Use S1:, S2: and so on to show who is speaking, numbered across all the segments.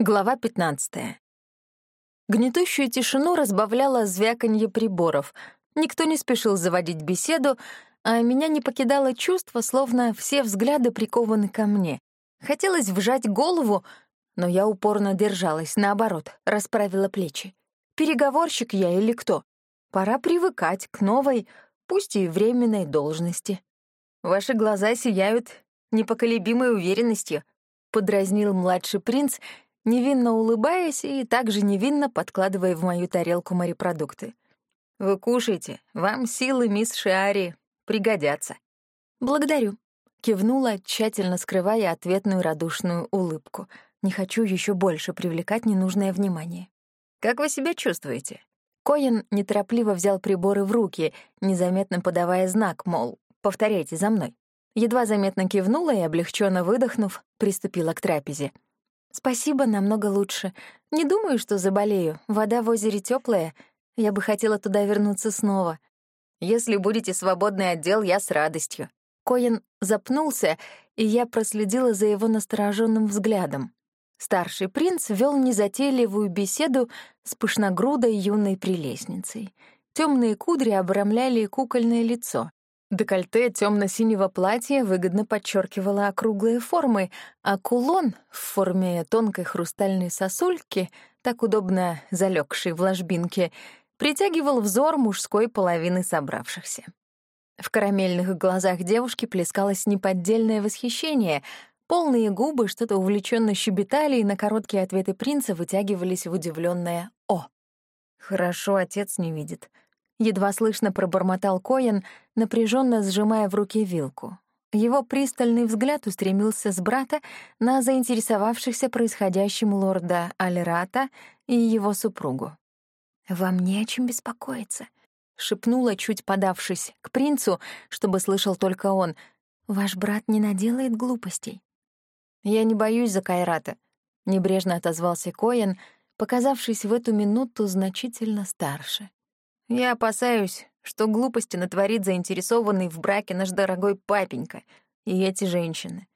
S1: Глава 15. Гнетущую тишину разбавляло звяканье приборов. Никто не спешил заводить беседу, а меня не покидало чувство, словно все взгляды прикованы ко мне. Хотелось вжать голову, но я упорно держалась, наоборот, расправила плечи. Переговорщик я или кто? Пора привыкать к новой, пусть и временной должности. Ваши глаза сияют непоколебимой уверенностью, подразнил младший принц — невинно улыбаясь и также невинно подкладывая в мою тарелку морепродукты. «Вы кушайте, вам силы мисс Шиари пригодятся». «Благодарю», — кивнула, тщательно скрывая ответную радушную улыбку. «Не хочу еще больше привлекать ненужное внимание». «Как вы себя чувствуете?» Коэн неторопливо взял приборы в руки, незаметно подавая знак, мол, повторяйте за мной. Едва заметно кивнула и, облегченно выдохнув, приступила к трапезе. «Спасибо, намного лучше. Не думаю, что заболею. Вода в озере теплая. Я бы хотела туда вернуться снова. Если будете свободный отдел, я с радостью». Коэн запнулся, и я проследила за его настороженным взглядом. Старший принц вел незатейливую беседу с пышногрудой юной прелестницей. Темные кудри обрамляли кукольное лицо. Декольте темно-синего платья выгодно подчеркивало округлые формы, а кулон в форме тонкой хрустальной сосульки, так удобно залегший в ложбинке, притягивал взор мужской половины собравшихся. В карамельных глазах девушки плескалось неподдельное восхищение, полные губы что-то увлеченно щебетали, и на короткие ответы принца вытягивались в удивленное «О». «Хорошо, отец не видит», Едва слышно пробормотал Коэн, напряженно сжимая в руке вилку. Его пристальный взгляд устремился с брата на заинтересовавшихся происходящим лорда Алерата и его супругу. «Вам не о чем беспокоиться», — шепнула, чуть подавшись к принцу, чтобы слышал только он. «Ваш брат не наделает глупостей». «Я не боюсь за Кайрата», — небрежно отозвался Коэн, показавшись в эту минуту значительно старше. Я опасаюсь, что глупости натворит заинтересованный в браке наш дорогой папенька и эти женщины.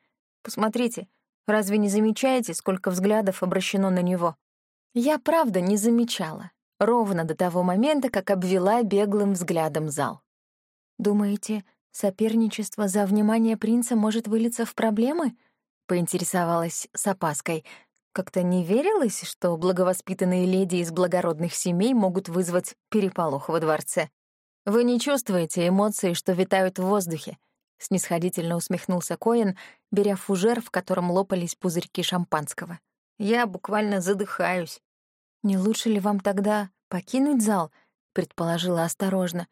S1: Посмотрите, разве не замечаете, сколько взглядов обращено на него? Я правда не замечала, ровно до того момента, как обвела беглым взглядом зал. Думаете, соперничество за внимание принца может вылиться в проблемы? Поинтересовалась с опаской — как-то не верилось, что благовоспитанные леди из благородных семей могут вызвать переполох во дворце. «Вы не чувствуете эмоции, что витают в воздухе», — снисходительно усмехнулся Коэн, беря фужер, в котором лопались пузырьки шампанского. «Я буквально задыхаюсь». «Не лучше ли вам тогда покинуть зал?» — предположила осторожно.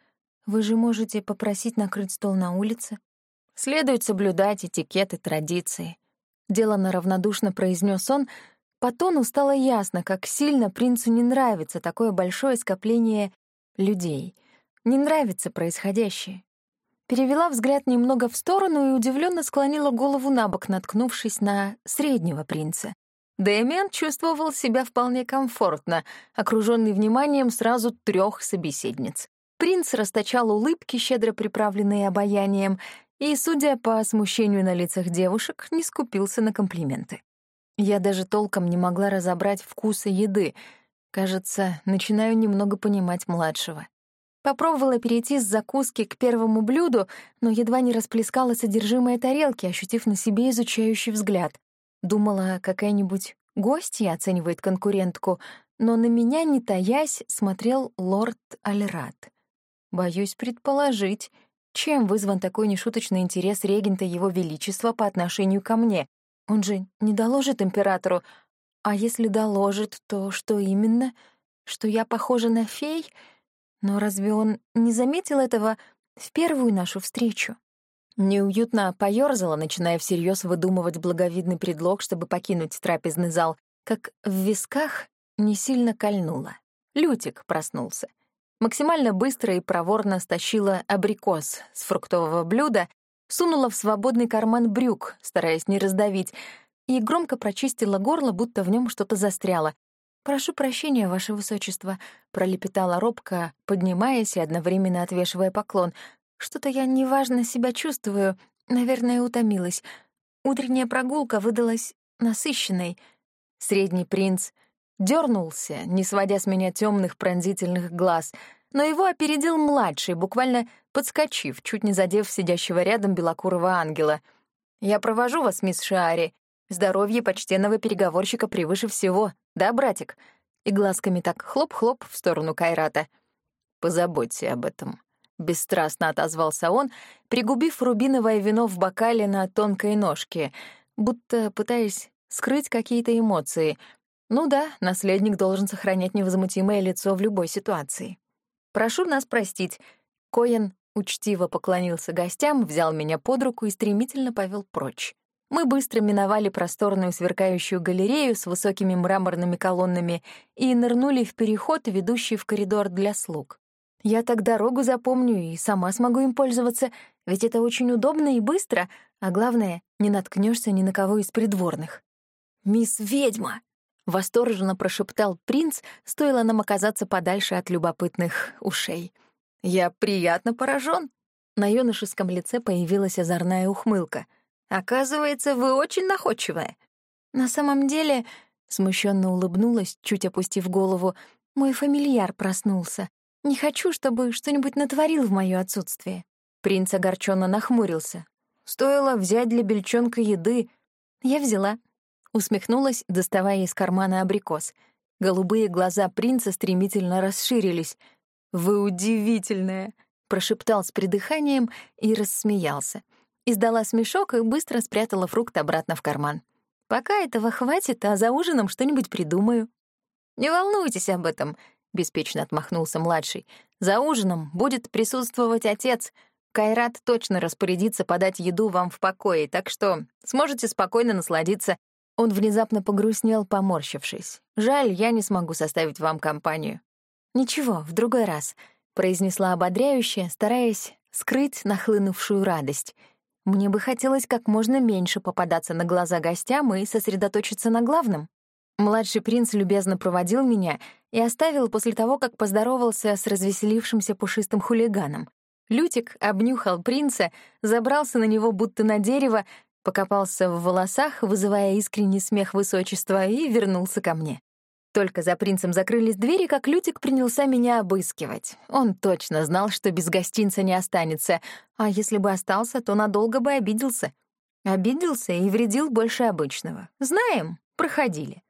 S1: «Вы же можете попросить накрыть стол на улице». «Следует соблюдать этикет и традиции», — делано равнодушно произнес он, — по тону стало ясно, как сильно принцу не нравится такое большое скопление людей. Не нравится происходящее. Перевела взгляд немного в сторону и удивленно склонила голову на бок, наткнувшись на среднего принца. Дэмиан чувствовал себя вполне комфортно, окруженный вниманием сразу трех собеседниц. Принц расточал улыбки, щедро приправленные обаянием, и, судя по смущению на лицах девушек, не скупился на комплименты. Я даже толком не могла разобрать вкусы еды. Кажется, начинаю немного понимать младшего. Попробовала перейти с закуски к первому блюду, но едва не расплескала содержимое тарелки, ощутив на себе изучающий взгляд. Думала, какая-нибудь гостья оценивает конкурентку, но на меня, не таясь, смотрел лорд Альрат. Боюсь предположить, чем вызван такой нешуточный интерес регента Его Величества по отношению ко мне, он же не доложит императору. А если доложит, то что именно? Что я похожа на фей? Но разве он не заметил этого в первую нашу встречу? Неуютно поёрзала, начиная всерьез выдумывать благовидный предлог, чтобы покинуть трапезный зал, как в висках не сильно кольнуло. Лютик проснулся. Максимально быстро и проворно стащила абрикос с фруктового блюда сунула в свободный карман брюк, стараясь не раздавить, и громко прочистила горло, будто в нем что-то застряло. «Прошу прощения, ваше высочество», — пролепетала робко, поднимаясь и одновременно отвешивая поклон. «Что-то я неважно себя чувствую, наверное, утомилась. Утренняя прогулка выдалась насыщенной. Средний принц дернулся, не сводя с меня темных пронзительных глаз, но его опередил младший, буквально подскочив, чуть не задев сидящего рядом белокурого ангела. «Я провожу вас, мисс Шиари. Здоровье почтенного переговорщика превыше всего, да, братик?» И глазками так хлоп-хлоп в сторону Кайрата. «Позаботься об этом», — бесстрастно отозвался он, пригубив рубиновое вино в бокале на тонкой ножке, будто пытаясь скрыть какие-то эмоции. Ну да, наследник должен сохранять невозмутимое лицо в любой ситуации. «Прошу нас простить». Коэн учтиво поклонился гостям, взял меня под руку и стремительно повел прочь. Мы быстро миновали просторную сверкающую галерею с высокими мраморными колоннами и нырнули в переход, ведущий в коридор для слуг. Я так дорогу запомню и сама смогу им пользоваться, ведь это очень удобно и быстро, а главное, не наткнешься ни на кого из придворных. «Мисс ведьма!» — восторженно прошептал принц, стоило нам оказаться подальше от любопытных ушей. «Я приятно поражен. На юношеском лице появилась озорная ухмылка. Оказывается, вы очень находчивая. На самом деле, смущенно улыбнулась, чуть опустив голову, мой фамильяр проснулся. Не хочу, чтобы что-нибудь натворил в моё отсутствие. Принц огорченно нахмурился. Стоило взять для бельчонка еды. Я взяла. Усмехнулась, доставая из кармана абрикос. Голубые глаза принца стремительно расширились. «Вы удивительная!» — прошептал с придыханием и рассмеялся. Издала смешок и быстро спрятала фрукт обратно в карман. «Пока этого хватит, а за ужином что-нибудь придумаю». «Не волнуйтесь об этом», — беспечно отмахнулся младший. «За ужином будет присутствовать отец. Кайрат точно распорядится подать еду вам в покое, так что сможете спокойно насладиться». Он внезапно погрустнел, поморщившись. «Жаль, я не смогу составить вам компанию». «Ничего, в другой раз», — произнесла ободряюще, стараясь скрыть нахлынувшую радость — мне бы хотелось как можно меньше попадаться на глаза гостям и сосредоточиться на главном. Младший принц любезно проводил меня и оставил после того, как поздоровался с развеселившимся пушистым хулиганом. Лютик обнюхал принца, забрался на него будто на дерево, покопался в волосах, вызывая искренний смех высочества, и вернулся ко мне. Только за принцем закрылись двери, как Лютик принялся меня обыскивать. Он точно знал, что без гостинца не останется, а если бы остался, то надолго бы обиделся. Обиделся и вредил больше обычного. Знаем, проходили.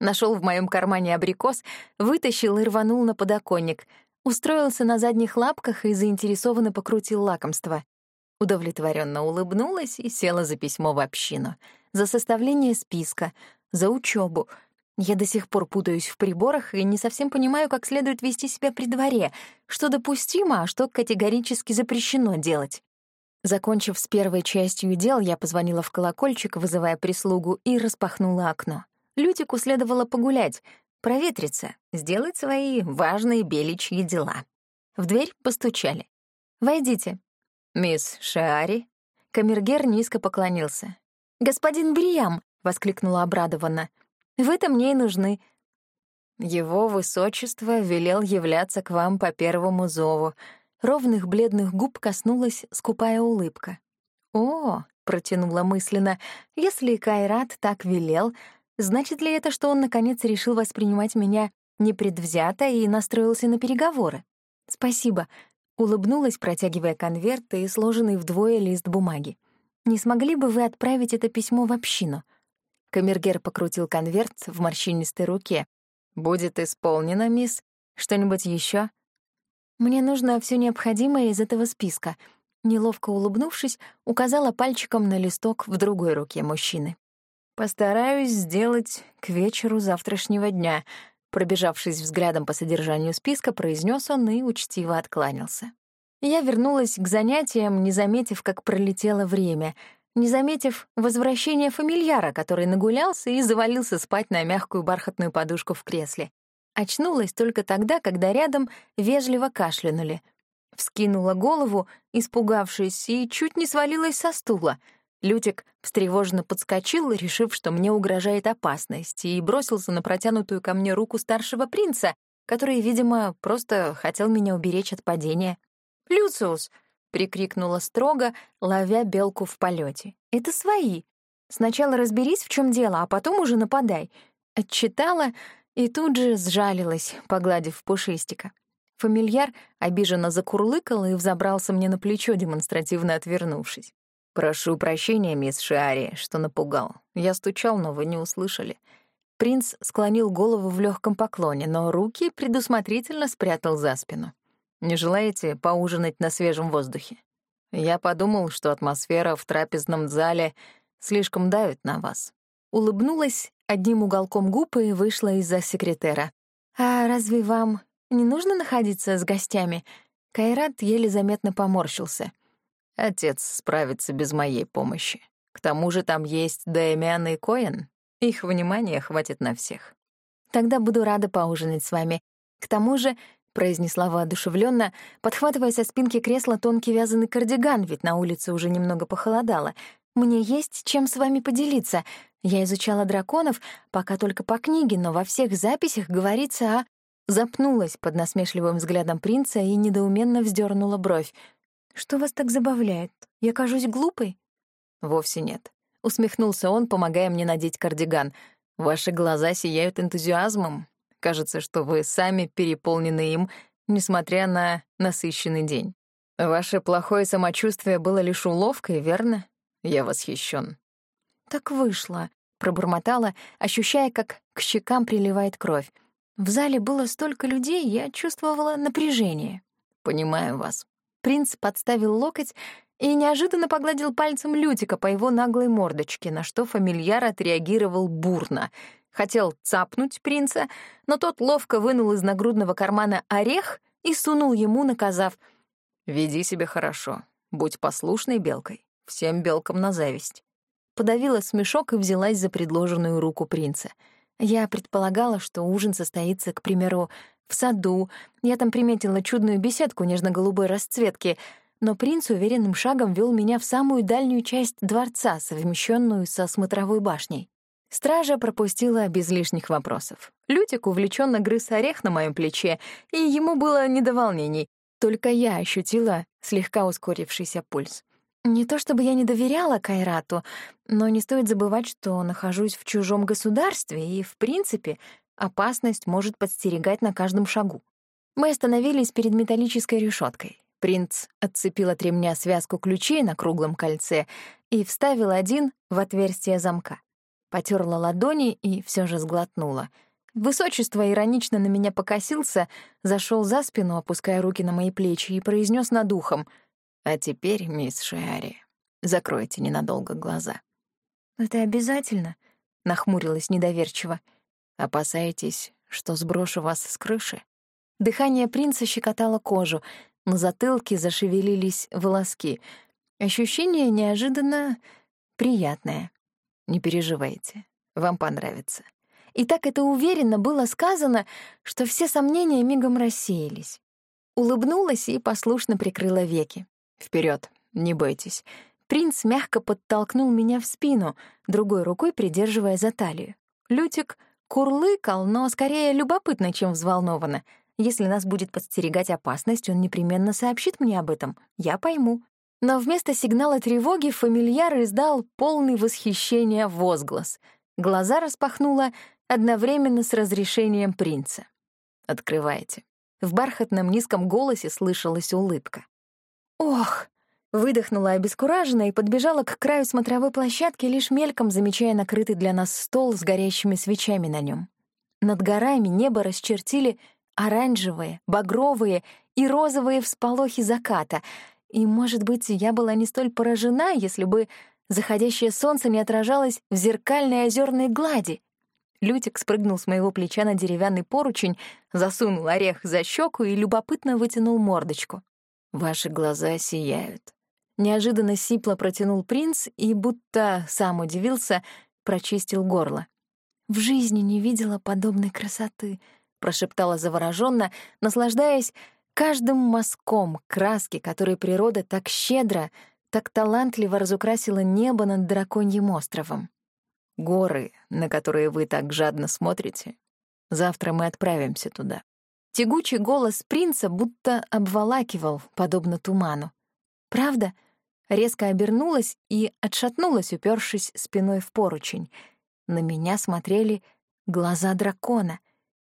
S1: Нашел в моем кармане абрикос, вытащил и рванул на подоконник. Устроился на задних лапках и заинтересованно покрутил лакомство. Удовлетворенно улыбнулась и села за письмо в общину. За составление списка, за учебу — я до сих пор путаюсь в приборах и не совсем понимаю, как следует вести себя при дворе, что допустимо, а что категорически запрещено делать. Закончив с первой частью дел, я позвонила в колокольчик, вызывая прислугу, и распахнула окно. Лютику следовало погулять, проветриться, сделать свои важные беличьи дела. В дверь постучали. «Войдите». «Мисс Шиари?» Камергер низко поклонился. «Господин Бриям!» — воскликнула обрадованно. Вы-то мне и нужны. Его высочество велел являться к вам по первому зову. Ровных бледных губ коснулась скупая улыбка. «О», — протянула мысленно, — «если Кайрат так велел, значит ли это, что он, наконец, решил воспринимать меня непредвзято и настроился на переговоры?» «Спасибо», — улыбнулась, протягивая конверт и сложенный вдвое лист бумаги. «Не смогли бы вы отправить это письмо в общину?» Камергер покрутил конверт в морщинистой руке. «Будет исполнено, мисс. Что-нибудь еще? «Мне нужно все необходимое из этого списка», неловко улыбнувшись, указала пальчиком на листок в другой руке мужчины. «Постараюсь сделать к вечеру завтрашнего дня», пробежавшись взглядом по содержанию списка, произнес он и учтиво откланялся. Я вернулась к занятиям, не заметив, как пролетело время — не заметив возвращения фамильяра, который нагулялся и завалился спать на мягкую бархатную подушку в кресле. Очнулась только тогда, когда рядом вежливо кашлянули. Вскинула голову, испугавшись, и чуть не свалилась со стула. Лютик встревоженно подскочил, решив, что мне угрожает опасность, и бросился на протянутую ко мне руку старшего принца, который, видимо, просто хотел меня уберечь от падения. «Люциус!» — прикрикнула строго, ловя белку в полете. «Это свои. Сначала разберись, в чем дело, а потом уже нападай. отчитала и тут же сжалилась, погладив пушистика. Фамильяр обиженно закурлыкал и взобрался мне на плечо, демонстративно отвернувшись. «Прошу прощения, мисс Шиари, что напугал. Я стучал, но вы не услышали». Принц склонил голову в легком поклоне, но руки предусмотрительно спрятал за спину. «Не желаете поужинать на свежем воздухе? Я подумал, что атмосфера в трапезном зале слишком давит на вас». Улыбнулась одним уголком губ и вышла из-за секретера. «А разве вам не нужно находиться с гостями?» Кайрат еле заметно поморщился. «Отец справится без моей помощи. К тому же там есть Даймиан и Коэн. Их внимания хватит на всех». «Тогда буду рада поужинать с вами. К тому же произнесла воодушевленно, подхватывая со спинки кресла тонкий вязаный кардиган, ведь на улице уже немного похолодало. «Мне есть чем с вами поделиться. Я изучала драконов, пока только по книге, но во всех записях говорится о...» Запнулась под насмешливым взглядом принца и недоуменно вздернула бровь. «Что вас так забавляет? Я кажусь глупой?» «Вовсе нет», — усмехнулся он, помогая мне надеть кардиган. «Ваши глаза сияют энтузиазмом. Кажется, что вы сами переполнены им, несмотря на насыщенный день. Ваше плохое самочувствие было лишь уловкой, верно? Я восхищен. Так вышло, пробормотала, ощущая, как к щекам приливает кровь. В зале было столько людей, я чувствовала напряжение. Понимаю вас. Принц подставил локоть и неожиданно погладил пальцем Лютика по его наглой мордочке, на что фамильяр отреагировал бурно — Хотел цапнуть принца, но тот ловко вынул из нагрудного кармана орех и сунул ему, наказав «Веди себя хорошо, будь послушной белкой, всем белкам на зависть». Подавила смешок и взялась за предложенную руку принца. Я предполагала, что ужин состоится, к примеру, в саду. Я там приметила чудную беседку нежно-голубой расцветки, но принц уверенным шагом вел меня в самую дальнюю часть дворца, совмещенную со смотровой башней. Стража пропустила без лишних вопросов. Лютик увлеченно грыз орех на моем плече, и ему было не до волнений. Только я ощутила слегка ускорившийся пульс. Не то чтобы я не доверяла Кайрату, но не стоит забывать, что нахожусь в чужом государстве, и, в принципе, опасность может подстерегать на каждом шагу. Мы остановились перед металлической решеткой. Принц отцепил от ремня связку ключей на круглом кольце и вставил один в отверстие замка. Потерла ладони и все же сглотнула. Высочество иронично на меня покосился, зашел за спину, опуская руки на мои плечи, и произнес над ухом. «А теперь, мисс Шиари, закройте ненадолго глаза». «Это обязательно?» — нахмурилась недоверчиво. «Опасаетесь, что сброшу вас с крыши?» Дыхание принца щекотало кожу, на затылке зашевелились волоски. Ощущение неожиданно приятное. Не переживайте, вам понравится. И так это уверенно было сказано, что все сомнения мигом рассеялись. Улыбнулась и послушно прикрыла веки. Вперед, не бойтесь. Принц мягко подтолкнул меня в спину, другой рукой придерживая за талию. Лютик курлыкал, но скорее любопытно, чем взволнованно. Если нас будет подстерегать опасность, он непременно сообщит мне об этом. Я пойму. Но вместо сигнала тревоги фамильяр издал полный восхищения возглас. Глаза распахнула одновременно с разрешением принца. «Открывайте». В бархатном низком голосе слышалась улыбка. «Ох!» — выдохнула обескураженно и подбежала к краю смотровой площадки, лишь мельком замечая накрытый для нас стол с горящими свечами на нем. Над горами небо расчертили оранжевые, багровые и розовые всполохи заката — и, может быть, я была не столь поражена, если бы заходящее солнце не отражалось в зеркальной озерной глади. Лютик спрыгнул с моего плеча на деревянный поручень, засунул орех за щеку и любопытно вытянул мордочку. «Ваши глаза сияют». Неожиданно сипло протянул принц и, будто сам удивился, прочистил горло. «В жизни не видела подобной красоты», — прошептала завороженно, наслаждаясь каждым мазком краски, которой природа так щедро, так талантливо разукрасила небо над драконьим островом. Горы, на которые вы так жадно смотрите, завтра мы отправимся туда. Тягучий голос принца будто обволакивал, подобно туману. «Правда?» Резко обернулась и отшатнулась, упершись спиной в поручень. На меня смотрели глаза дракона,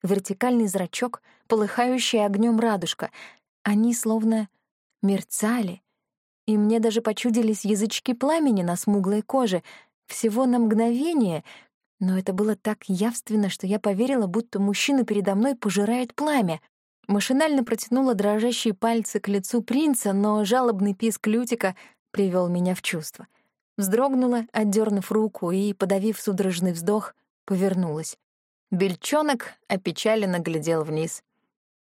S1: вертикальный зрачок, полыхающая огнем радужка. Они словно мерцали, и мне даже почудились язычки пламени на смуглой коже, всего на мгновение, но это было так явственно, что я поверила, будто мужчина передо мной пожирает пламя. Машинально протянула дрожащие пальцы к лицу принца, но жалобный писк Лютика привел меня в чувство. Вздрогнула, отдернув руку и, подавив судорожный вздох, повернулась. Бельчонок опечаленно глядел вниз.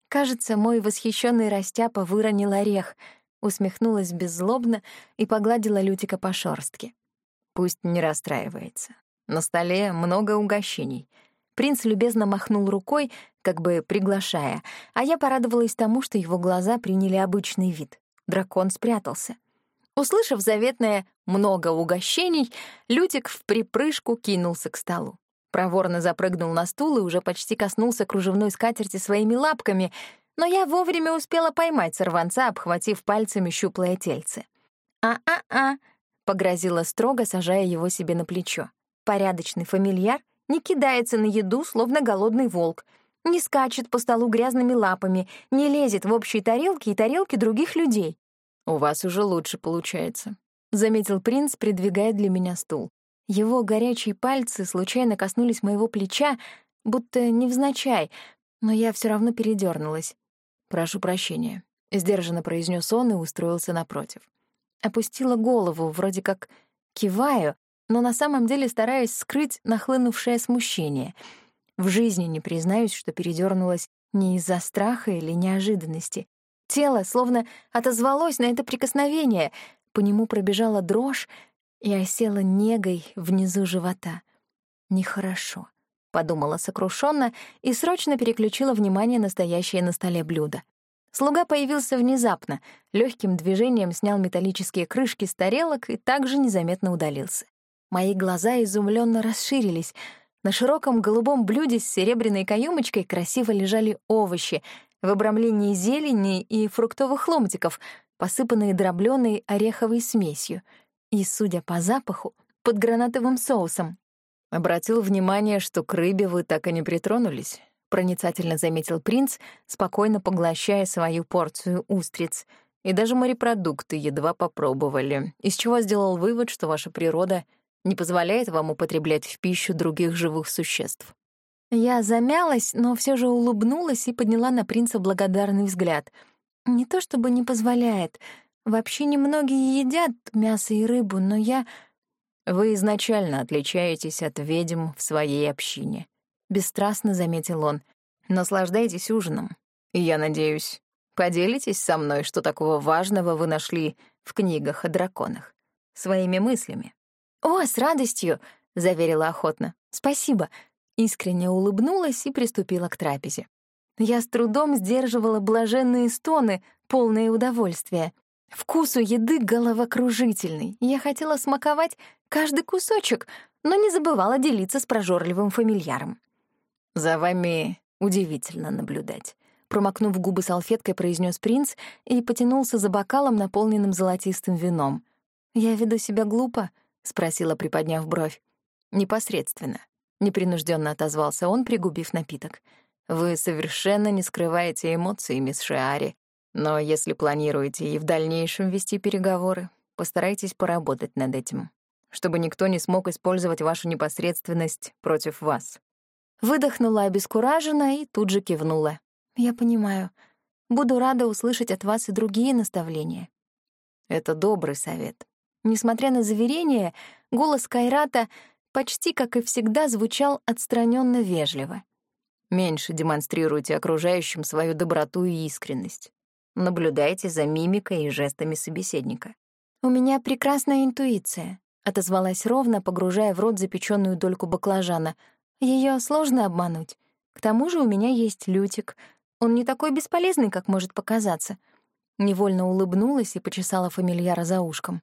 S1: Кажется, мой восхищенный растяпа выронил орех, усмехнулась беззлобно и погладила Лютика по шорстке. Пусть не расстраивается. На столе много угощений. Принц любезно махнул рукой, как бы приглашая, а я порадовалась тому, что его глаза приняли обычный вид. Дракон спрятался. Услышав заветное «много угощений», Лютик в припрыжку кинулся к столу. Проворно запрыгнул на стул и уже почти коснулся кружевной скатерти своими лапками, но я вовремя успела поймать сорванца, обхватив пальцами щуплое тельце. «А-а-а», — погрозила строго, сажая его себе на плечо. Порядочный фамильяр не кидается на еду, словно голодный волк, не скачет по столу грязными лапами, не лезет в общие тарелки и тарелки других людей. «У вас уже лучше получается», — заметил принц, придвигая для меня стул. Его горячие пальцы случайно коснулись моего плеча, будто невзначай, но я все равно передернулась. «Прошу прощения», — сдержанно произнес он и устроился напротив. Опустила голову, вроде как киваю, но на самом деле стараюсь скрыть нахлынувшее смущение. В жизни не признаюсь, что передернулась не из-за страха или неожиданности. Тело словно отозвалось на это прикосновение, по нему пробежала дрожь и осела негой внизу живота. «Нехорошо», — подумала сокрушенно и срочно переключила внимание на стоящее на столе блюдо. Слуга появился внезапно, легким движением снял металлические крышки с тарелок и также незаметно удалился. Мои глаза изумленно расширились. На широком голубом блюде с серебряной каемочкой красиво лежали овощи в обрамлении зелени и фруктовых ломтиков, посыпанные дробленой ореховой смесью, и, судя по запаху, под гранатовым соусом. Обратил внимание, что к рыбе вы так и не притронулись, проницательно заметил принц, спокойно поглощая свою порцию устриц. И даже морепродукты едва попробовали, из чего сделал вывод, что ваша природа не позволяет вам употреблять в пищу других живых существ. Я замялась, но все же улыбнулась и подняла на принца благодарный взгляд. Не то чтобы не позволяет. Вообще немногие едят мясо и рыбу, но я... Вы изначально отличаетесь от ведьм в своей общине, — бесстрастно заметил он. Наслаждайтесь ужином. И я надеюсь, поделитесь со мной, что такого важного вы нашли в книгах о драконах. Своими мыслями. «О, с радостью!» — заверила охотно. «Спасибо!» Искренне улыбнулась и приступила к трапезе. Я с трудом сдерживала блаженные стоны, полные удовольствия. Вкус у еды головокружительный. Я хотела смаковать каждый кусочек, но не забывала делиться с прожорливым фамильяром. «За вами удивительно наблюдать», — промокнув губы салфеткой, произнес принц и потянулся за бокалом, наполненным золотистым вином. «Я веду себя глупо», — спросила, приподняв бровь. «Непосредственно», — непринужденно отозвался он, пригубив напиток. «Вы совершенно не скрываете эмоций, мисс Шиари. Но если планируете и в дальнейшем вести переговоры, постарайтесь поработать над этим, чтобы никто не смог использовать вашу непосредственность против вас». Выдохнула обескураженно и тут же кивнула. «Я понимаю. Буду рада услышать от вас и другие наставления». «Это добрый совет», Несмотря на заверение, голос Кайрата почти, как и всегда, звучал отстраненно вежливо. Меньше демонстрируйте окружающим свою доброту и искренность. Наблюдайте за мимикой и жестами собеседника. «У меня прекрасная интуиция», — отозвалась ровно, погружая в рот запеченную дольку баклажана. Ее сложно обмануть. К тому же у меня есть Лютик. Он не такой бесполезный, как может показаться». Невольно улыбнулась и почесала фамильяра за ушком.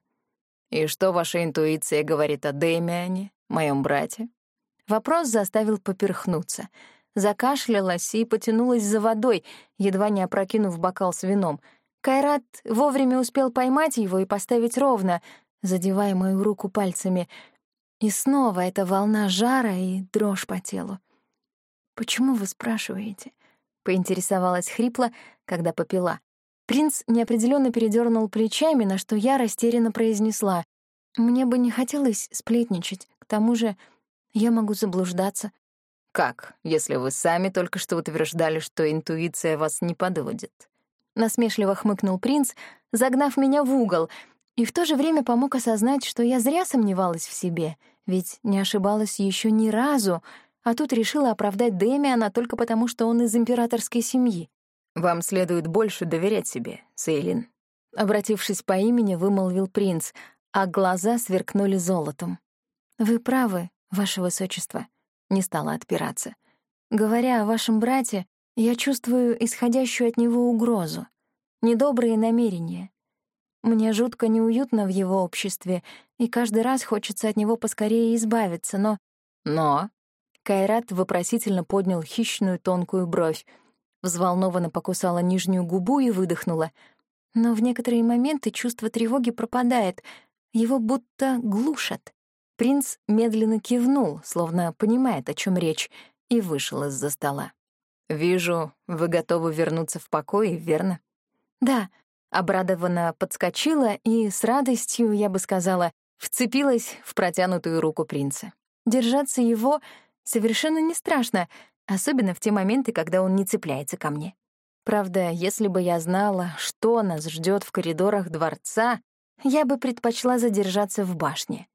S1: «И что ваша интуиция говорит о Дэмиане, моем брате?» Вопрос заставил поперхнуться. Закашлялась и потянулась за водой, едва не опрокинув бокал с вином. Кайрат вовремя успел поймать его и поставить ровно, задевая мою руку пальцами. И снова эта волна жара и дрожь по телу. «Почему вы спрашиваете?» — поинтересовалась хрипло, когда попила. Принц неопределенно передернул плечами, на что я растерянно произнесла. «Мне бы не хотелось сплетничать. К тому же я могу заблуждаться».
S2: «Как, если вы сами только что утверждали, что интуиция вас не подводит?»
S1: Насмешливо хмыкнул принц, загнав меня в угол, и в то же время помог осознать, что я зря сомневалась в себе, ведь не ошибалась еще ни разу, а тут решила оправдать Дэмиана только потому, что он из императорской семьи.
S2: «Вам следует больше доверять себе, Сейлин», —
S1: обратившись по имени, вымолвил принц, а глаза сверкнули золотом. «Вы правы, ваше высочество», — не стала отпираться. «Говоря о вашем брате, я чувствую исходящую от него угрозу, недобрые намерения. Мне жутко неуютно в его обществе, и каждый раз хочется от него поскорее избавиться, но...
S2: Но...
S1: Кайрат вопросительно поднял хищную тонкую бровь, взволнованно покусала нижнюю губу и выдохнула. Но в некоторые моменты чувство тревоги пропадает, его будто глушат. Принц медленно кивнул, словно понимает, о чем речь, и вышел из-за стола.
S2: «Вижу, вы готовы вернуться в покой, верно?»
S1: «Да», — обрадованно подскочила и с радостью, я бы сказала, вцепилась в протянутую руку принца. Держаться его совершенно не страшно, особенно в те моменты, когда он не цепляется ко мне. Правда, если бы я знала, что нас ждет в коридорах дворца, я бы предпочла задержаться в башне.